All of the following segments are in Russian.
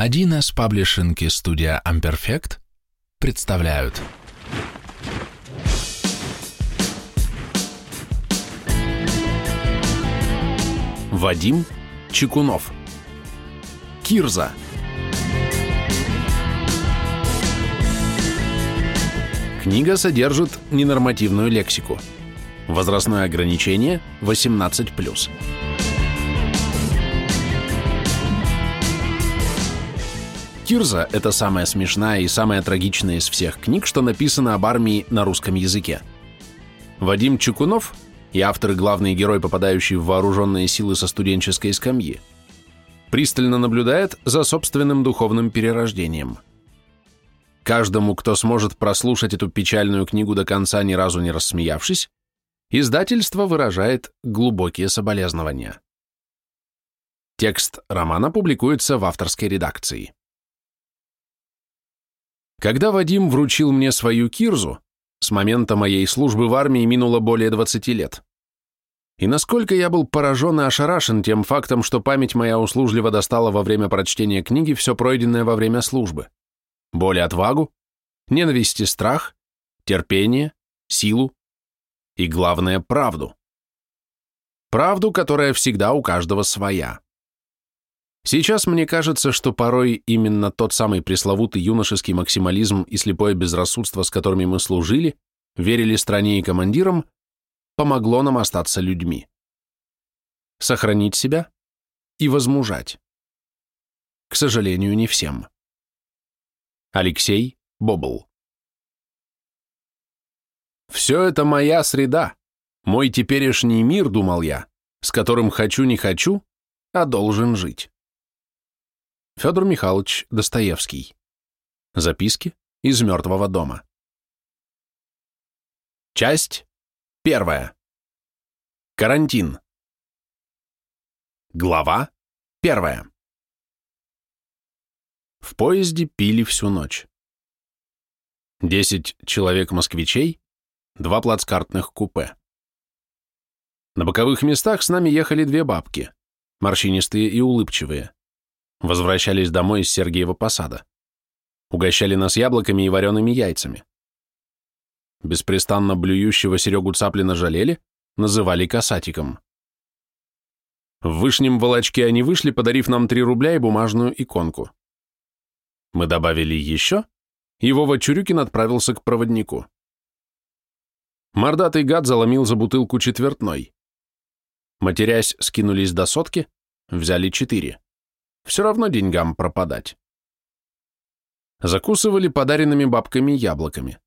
1С паблишинг и студия Amperfect представляют Вадим Чекунов Кирза Книга содержит ненормативную лексику. Возрастное ограничение 18+. Кирза – это самая смешная и самая трагичная из всех книг, что написано об армии на русском языке. Вадим Чекунов и автор и главный герой, попадающий в вооруженные силы со студенческой скамьи, пристально наблюдает за собственным духовным перерождением. Каждому, кто сможет прослушать эту печальную книгу до конца, ни разу не рассмеявшись, издательство выражает глубокие соболезнования. Текст романа публикуется в авторской редакции. Когда Вадим вручил мне свою кирзу, с момента моей службы в армии минуло более 20 лет. И насколько я был поражен и ошарашен тем фактом, что память моя услужливо достала во время прочтения книги все пройденное во время службы. Боль и отвагу, ненависть и страх, терпение, силу и, главное, правду. Правду, которая всегда у каждого своя. Сейчас мне кажется, что порой именно тот самый пресловутый юношеский максимализм и слепое безрассудство, с которыми мы служили, верили стране и командирам, помогло нам остаться людьми. Сохранить себя и возмужать. К сожалению, не всем. Алексей Бобл «Все это моя среда, мой теперешний мир, — думал я, — с которым хочу не хочу, а должен жить». Федор Михайлович Достоевский. Записки из мертвого дома. Часть первая. Карантин. Глава первая. В поезде пили всю ночь. Десять человек-москвичей, два плацкартных купе. На боковых местах с нами ехали две бабки, морщинистые и улыбчивые. Возвращались домой из Сергиева посада. Угощали нас яблоками и вареными яйцами. Беспрестанно блюющего Серегу Цаплина жалели, называли касатиком. В вышнем волочке они вышли, подарив нам 3 рубля и бумажную иконку. Мы добавили еще, и Вова Чурюкин отправился к проводнику. Мордатый гад заломил за бутылку четвертной. Матерясь, скинулись до сотки, взяли четыре. Все равно деньгам пропадать. Закусывали подаренными бабками яблоками.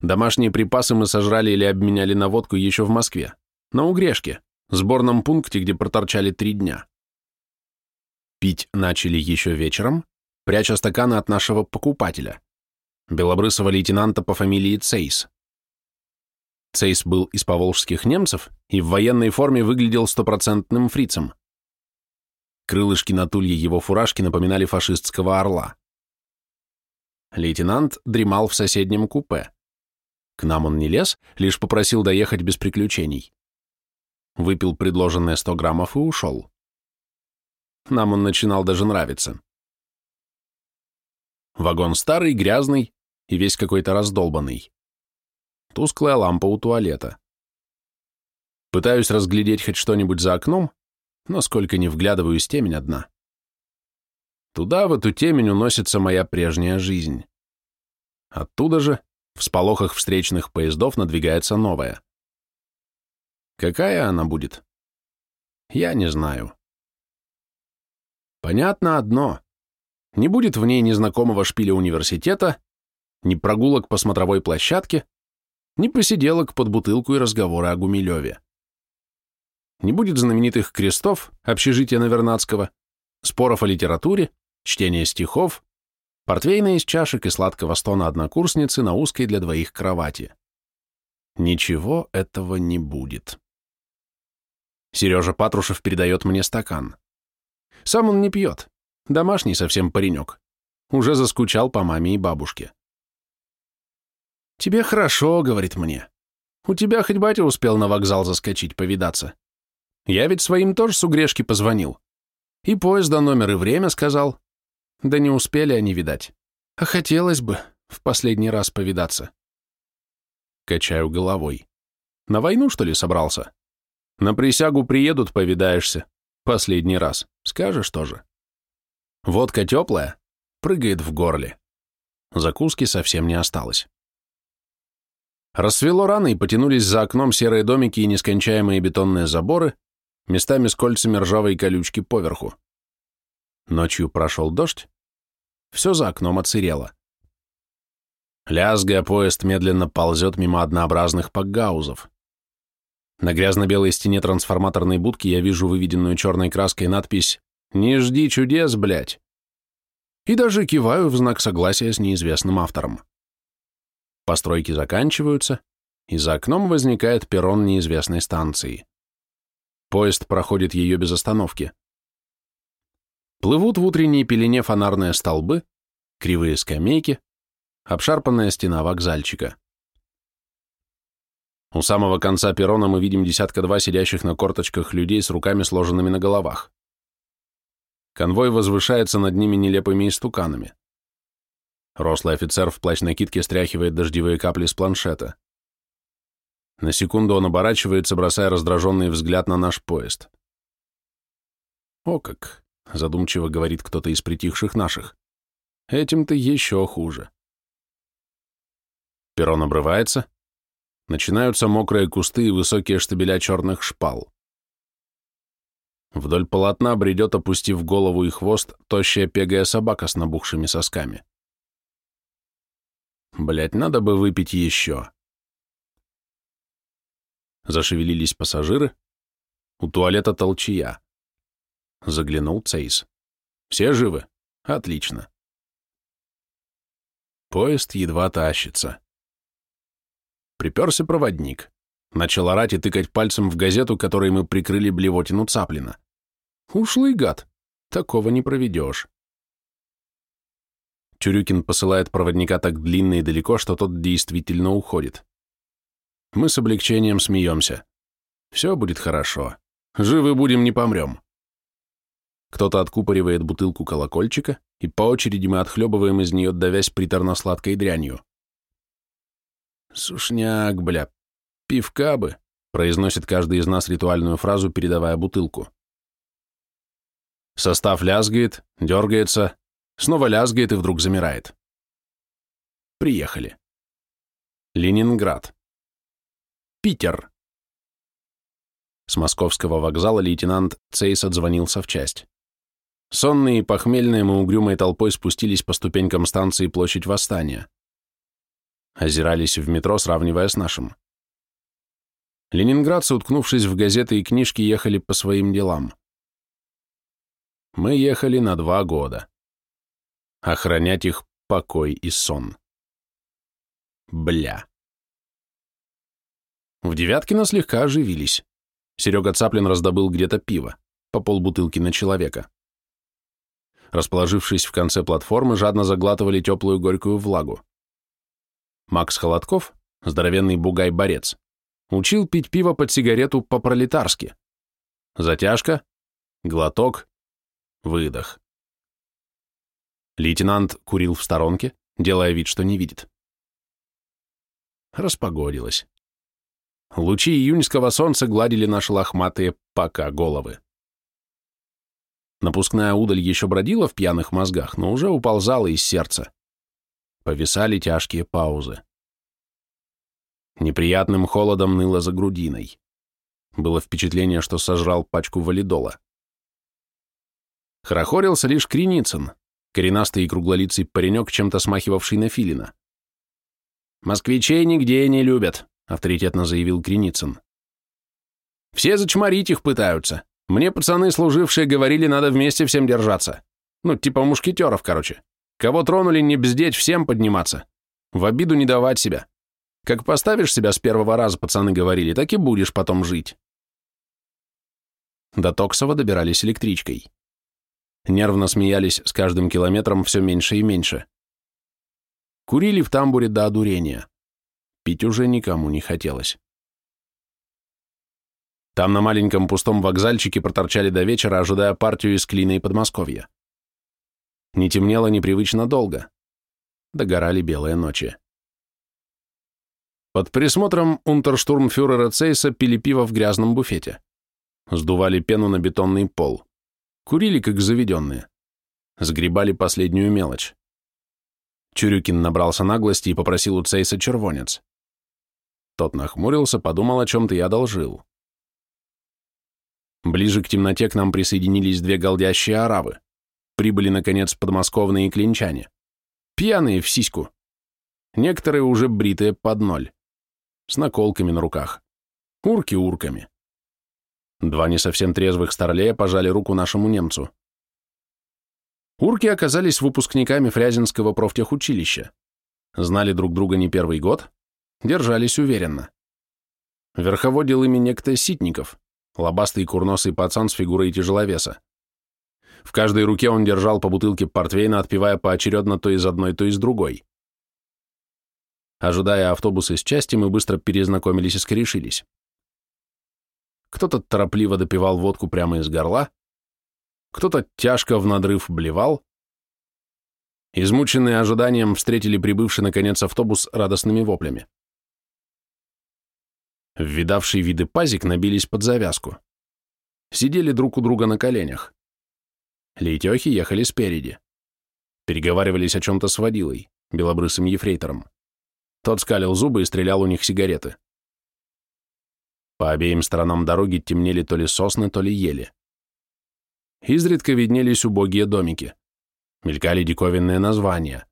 Домашние припасы мы сожрали или обменяли на водку еще в Москве, на Угрешке, сборном пункте, где проторчали три дня. Пить начали еще вечером, пряча стаканы от нашего покупателя, белобрысого лейтенанта по фамилии Цейс. Цейс был из поволжских немцев и в военной форме выглядел стопроцентным фрицем. Крылышки на тулье его фуражки напоминали фашистского орла. Лейтенант дремал в соседнем купе. К нам он не лез, лишь попросил доехать без приключений. Выпил предложенные сто граммов и ушел. Нам он начинал даже нравиться. Вагон старый, грязный и весь какой-то раздолбанный. Тусклая лампа у туалета. Пытаюсь разглядеть хоть что-нибудь за окном, но сколько не вглядываюсь, темень одна. Туда, в эту темень, уносится моя прежняя жизнь. Оттуда же, в сполохах встречных поездов, надвигается новая. Какая она будет? Я не знаю. Понятно одно. Не будет в ней незнакомого шпиля университета, ни прогулок по смотровой площадке, ни посиделок под бутылку и разговора о Гумилеве не будет знаменитых крестов, общежития Навернадского, споров о литературе, чтения стихов, портвейна из чашек и сладкого стона однокурсницы на узкой для двоих кровати. Ничего этого не будет. Сережа Патрушев передает мне стакан. Сам он не пьет. Домашний совсем паренек. Уже заскучал по маме и бабушке. «Тебе хорошо», — говорит мне. «У тебя хоть батя успел на вокзал заскочить, повидаться. Я ведь своим тоже с угрешки позвонил. И поезда номер, и время сказал. Да не успели они видать. А хотелось бы в последний раз повидаться. Качаю головой. На войну, что ли, собрался? На присягу приедут, повидаешься. Последний раз. Скажешь тоже. Водка теплая, прыгает в горле. Закуски совсем не осталось. Рассвело рано, и потянулись за окном серые домики и нескончаемые бетонные заборы, местами с кольцами ржавой колючки поверху. Ночью прошел дождь, все за окном оцерело. Лязгая, поезд медленно ползет мимо однообразных пакгаузов. На грязно-белой стене трансформаторной будки я вижу выведенную черной краской надпись «Не жди чудес, блядь!» И даже киваю в знак согласия с неизвестным автором. Постройки заканчиваются, и за окном возникает перрон неизвестной станции. Поезд проходит ее без остановки. Плывут в утренней пелене фонарные столбы, кривые скамейки, обшарпанная стена вокзальчика. У самого конца перрона мы видим десятка-два сидящих на корточках людей с руками сложенными на головах. Конвой возвышается над ними нелепыми истуканами. Рослый офицер в плащ-накидке стряхивает дождевые капли с планшета. На секунду он оборачивается, бросая раздраженный взгляд на наш поезд. «О как!» — задумчиво говорит кто-то из притихших наших. «Этим-то еще хуже». Перрон обрывается. Начинаются мокрые кусты и высокие штабеля черных шпал. Вдоль полотна бредет, опустив голову и хвост, тощая пегая собака с набухшими сосками. Блять, надо бы выпить еще. Зашевелились пассажиры. У туалета толчья. Заглянул Цейс. Все живы? Отлично. Поезд едва тащится. Приперся проводник. Начал орать и тыкать пальцем в газету, которой мы прикрыли блевотину Цаплина. Ушлый гад. Такого не проведешь. Чурюкин посылает проводника так длинно и далеко, что тот действительно уходит. Мы с облегчением смеемся. Все будет хорошо. Живы будем, не помрем. Кто-то откупоривает бутылку колокольчика, и по очереди мы отхлебываем из нее, давясь приторно-сладкой дрянью. «Сушняк, бля, пивка бы», — произносит каждый из нас ритуальную фразу, передавая бутылку. Состав лязгает, дергается, снова лязгает и вдруг замирает. Приехали. Ленинград. Питер. С московского вокзала лейтенант Цейс отзвонился в часть. Сонные и похмельные мы угрюмой толпой спустились по ступенькам станции Площадь Восстания. Озирались в метро, сравнивая с нашим. Ленинградцы, уткнувшись в газеты и книжки, ехали по своим делам. Мы ехали на два года. Охранять их покой и сон. Бля. В Девяткино слегка оживились. Серега Цаплин раздобыл где-то пиво, по полбутылки на человека. Расположившись в конце платформы, жадно заглатывали теплую горькую влагу. Макс Холодков, здоровенный бугай-борец, учил пить пиво под сигарету по-пролетарски. Затяжка, глоток, Выдох. Лейтенант курил в сторонке, делая вид, что не видит. Распогодилось. Лучи июньского солнца гладили наши лохматые пока головы. Напускная удаль еще бродила в пьяных мозгах, но уже уползала из сердца. Повисали тяжкие паузы. Неприятным холодом ныло за грудиной. Было впечатление, что сожрал пачку валидола. Хорохорился лишь Криницын, коренастый и круглолицый паренек, чем-то смахивавший на филина. «Москвичей нигде не любят», — авторитетно заявил Криницын. «Все зачморить их пытаются. Мне пацаны, служившие, говорили, надо вместе всем держаться. Ну, типа мушкетеров, короче. Кого тронули, не бздеть, всем подниматься. В обиду не давать себя. Как поставишь себя с первого раза, пацаны говорили, так и будешь потом жить». До Токсова добирались электричкой нервно смеялись с каждым километром все меньше и меньше. Курили в тамбуре до одурения. Пить уже никому не хотелось. Там на маленьком пустом вокзальчике проторчали до вечера, ожидая партию из Клина и Подмосковья. Не темнело непривычно долго. Догорали белые ночи. Под присмотром унтерштурмфюрера Цейса пили пиво в грязном буфете. Сдували пену на бетонный пол. Курили, как заведенные. Сгребали последнюю мелочь. Чурюкин набрался наглости и попросил у Цейса червонец. Тот нахмурился, подумал о чем-то и одолжил. Ближе к темноте к нам присоединились две голдящие аравы. Прибыли, наконец, подмосковные клинчане. Пьяные в сиську. Некоторые уже бритые под ноль. С наколками на руках. Урки урками. Два не совсем трезвых старлея пожали руку нашему немцу. Урки оказались выпускниками Фрязинского профтехучилища. Знали друг друга не первый год, держались уверенно. Верховодил ими некто Ситников, лобастый курносый пацан с фигурой тяжеловеса. В каждой руке он держал по бутылке портвейна, отпивая поочередно то из одной, то из другой. Ожидая автобус из части, мы быстро перезнакомились и скорешились. Кто-то торопливо допивал водку прямо из горла, кто-то тяжко в надрыв блевал. Измученные ожиданием встретили прибывший наконец автобус радостными воплями. Видавший виды пазик набились под завязку. Сидели друг у друга на коленях. Лейтехи ехали спереди. Переговаривались о чем-то с водилой, белобрысым ефрейтором. Тот скалил зубы и стрелял у них сигареты. По обеим сторонам дороги темнели то ли сосны, то ли ели. Изредка виднелись убогие домики. Мелькали диковинные названия.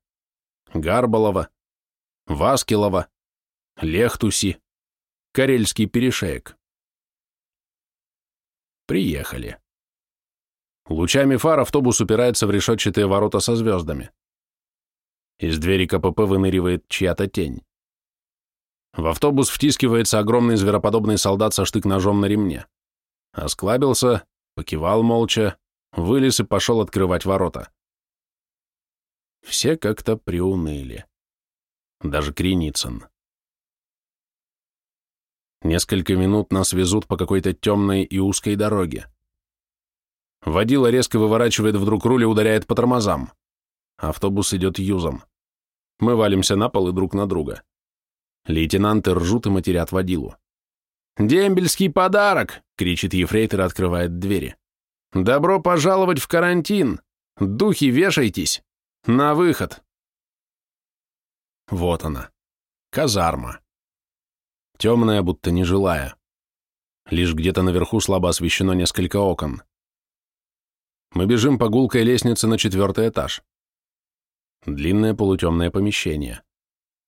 Гарбалова, Васкилова, Лехтуси, Карельский перешеек. Приехали. Лучами фар автобус упирается в решетчатые ворота со звездами. Из двери КПП выныривает чья-то тень. В автобус втискивается огромный звероподобный солдат со штык-ножом на ремне. Осклабился, покивал молча, вылез и пошел открывать ворота. Все как-то приуныли. Даже Креницын. Несколько минут нас везут по какой-то темной и узкой дороге. Водила резко выворачивает вдруг руль и ударяет по тормозам. Автобус идет юзом. Мы валимся на пол и друг на друга. Лейтенанты ржут и матерят водилу. «Дембельский подарок!» — кричит ефрейтор и открывает двери. «Добро пожаловать в карантин! Духи, вешайтесь! На выход!» Вот она, казарма. Темная, будто нежилая. Лишь где-то наверху слабо освещено несколько окон. Мы бежим по гулкой лестнице на четвертый этаж. Длинное полутемное помещение.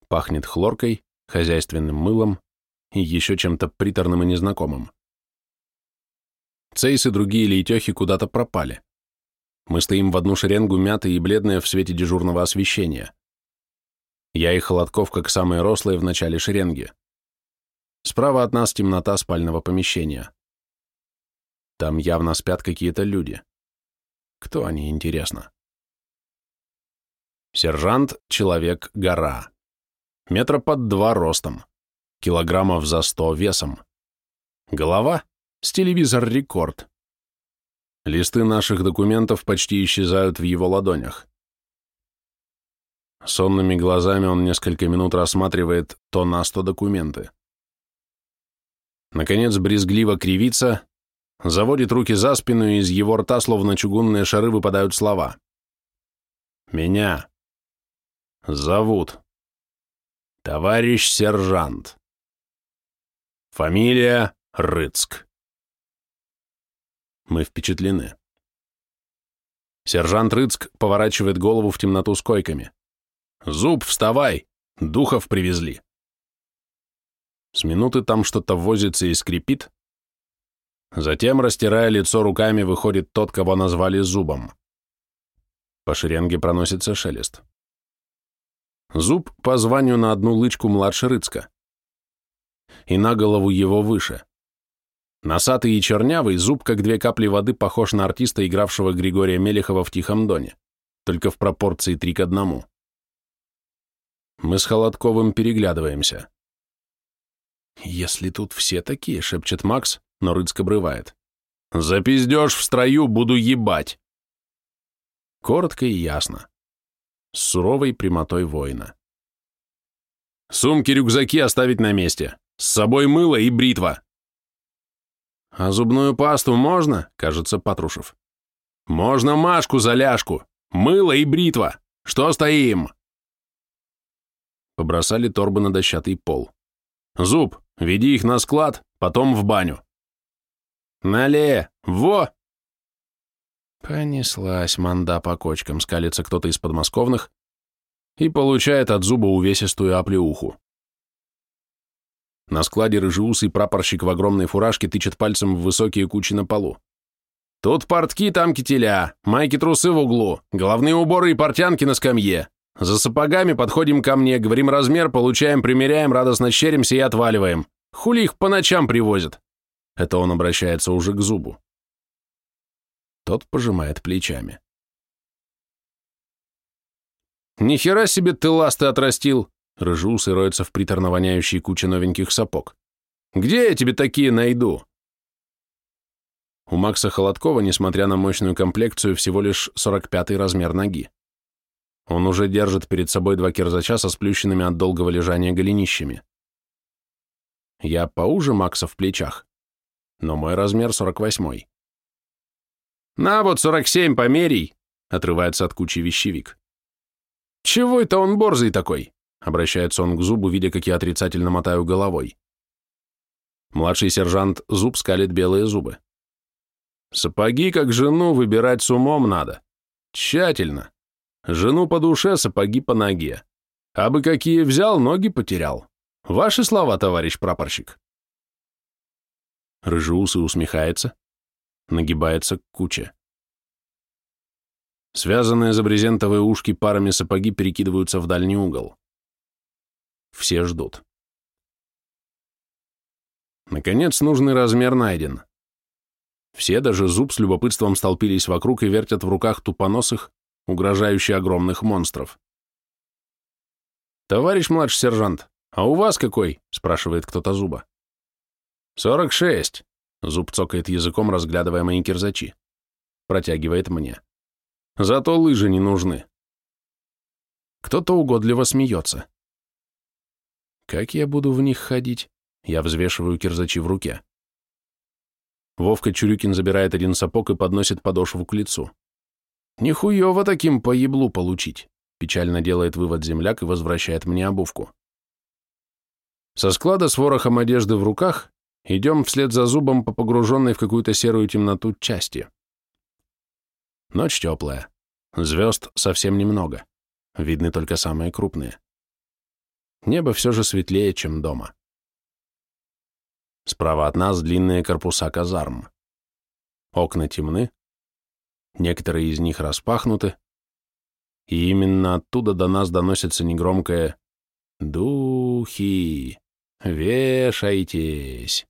Пахнет хлоркой, хозяйственным мылом и еще чем-то приторным и незнакомым. Цейс и другие лейтехи куда-то пропали. Мы стоим в одну шеренгу, мятые и бледные в свете дежурного освещения. Я и Холодков, как самые рослые в начале шеренги. Справа от нас темнота спального помещения. Там явно спят какие-то люди. Кто они, интересно? Сержант — человек-гора. Метра под два ростом. Килограммов за сто весом. Голова — с телевизор-рекорд. Листы наших документов почти исчезают в его ладонях. Сонными глазами он несколько минут рассматривает то нас, то документы. Наконец, брезгливо кривится, заводит руки за спину, и из его рта, словно чугунные шары, выпадают слова. «Меня зовут товарищ сержант. Фамилия Рыцк». Мы впечатлены. Сержант Рыцк поворачивает голову в темноту с койками. «Зуб, вставай! Духов привезли!» С минуты там что-то возится и скрипит. Затем, растирая лицо руками, выходит тот, кого назвали Зубом. По шеренге проносится шелест. Зуб по званию на одну лычку младше Рыцка. И на голову его выше. Носатый и чернявый, зуб, как две капли воды, похож на артиста, игравшего Григория Мелехова в «Тихом доне», только в пропорции три к одному. Мы с Холодковым переглядываемся. «Если тут все такие», — шепчет Макс, но Рыцк обрывает. «Запиздешь в строю, буду ебать!» Коротко и ясно. С суровой прямотой воина. Сумки-рюкзаки оставить на месте. С собой мыло и бритва. А зубную пасту можно? Кажется, Патрушев. Можно Машку за ляжку. Мыло и бритва. Что стоим? Побросали торбы на дощатый пол. Зуб, веди их на склад, потом в баню. Нале, во! Понеслась манда по кочкам, скалится кто-то из подмосковных и получает от зуба увесистую оплеуху. На складе рыжеусый прапорщик в огромной фуражке тычет пальцем в высокие кучи на полу. «Тут портки, там кителя, майки-трусы в углу, головные уборы и портянки на скамье. За сапогами подходим ко мне, говорим размер, получаем, примеряем, радостно щеримся и отваливаем. Хули их по ночам привозят?» Это он обращается уже к зубу. Тот пожимает плечами. «Нихера себе ты ласты отрастил!» Рыжеусый роется в приторно воняющей куче новеньких сапог. «Где я тебе такие найду?» У Макса Холодкова, несмотря на мощную комплекцию, всего лишь 45-й размер ноги. Он уже держит перед собой два кирзача со сплющенными от долгого лежания голенищами. Я поуже Макса в плечах, но мой размер 48-й. «На вот 47, померий!» — отрывается от кучи вещевик. «Чего это он борзый такой?» — обращается он к зубу, видя, как я отрицательно мотаю головой. Младший сержант Зуб скалит белые зубы. «Сапоги, как жену, выбирать с умом надо. Тщательно. Жену по душе, сапоги по ноге. А бы какие взял, ноги потерял. Ваши слова, товарищ прапорщик. Рыжеусый усмехается, нагибается к куче. Связанные за брезентовые ушки парами сапоги перекидываются в дальний угол. Все ждут. Наконец, нужный размер найден. Все, даже зуб с любопытством столпились вокруг и вертят в руках тупоносых, угрожающий огромных монстров. «Товарищ младший сержант, а у вас какой?» — спрашивает кто-то зуба. «Сорок шесть», — зуб цокает языком, разглядывая мои кирзачи. Протягивает мне. «Зато лыжи не нужны». Кто-то угодливо смеется. «Как я буду в них ходить?» Я взвешиваю кирзачи в руке. Вовка Чурюкин забирает один сапог и подносит подошву к лицу. Нихуево таким по еблу получить, печально делает вывод земляк и возвращает мне обувку. Со склада с ворохом одежды в руках идем вслед за зубом по погруженной в какую-то серую темноту части. Ночь теплая, звезд совсем немного, видны только самые крупные. Небо все же светлее, чем дома. Справа от нас длинные корпуса казарм. Окна темны, некоторые из них распахнуты, и именно оттуда до нас доносится негромкое «Духи, вешайтесь».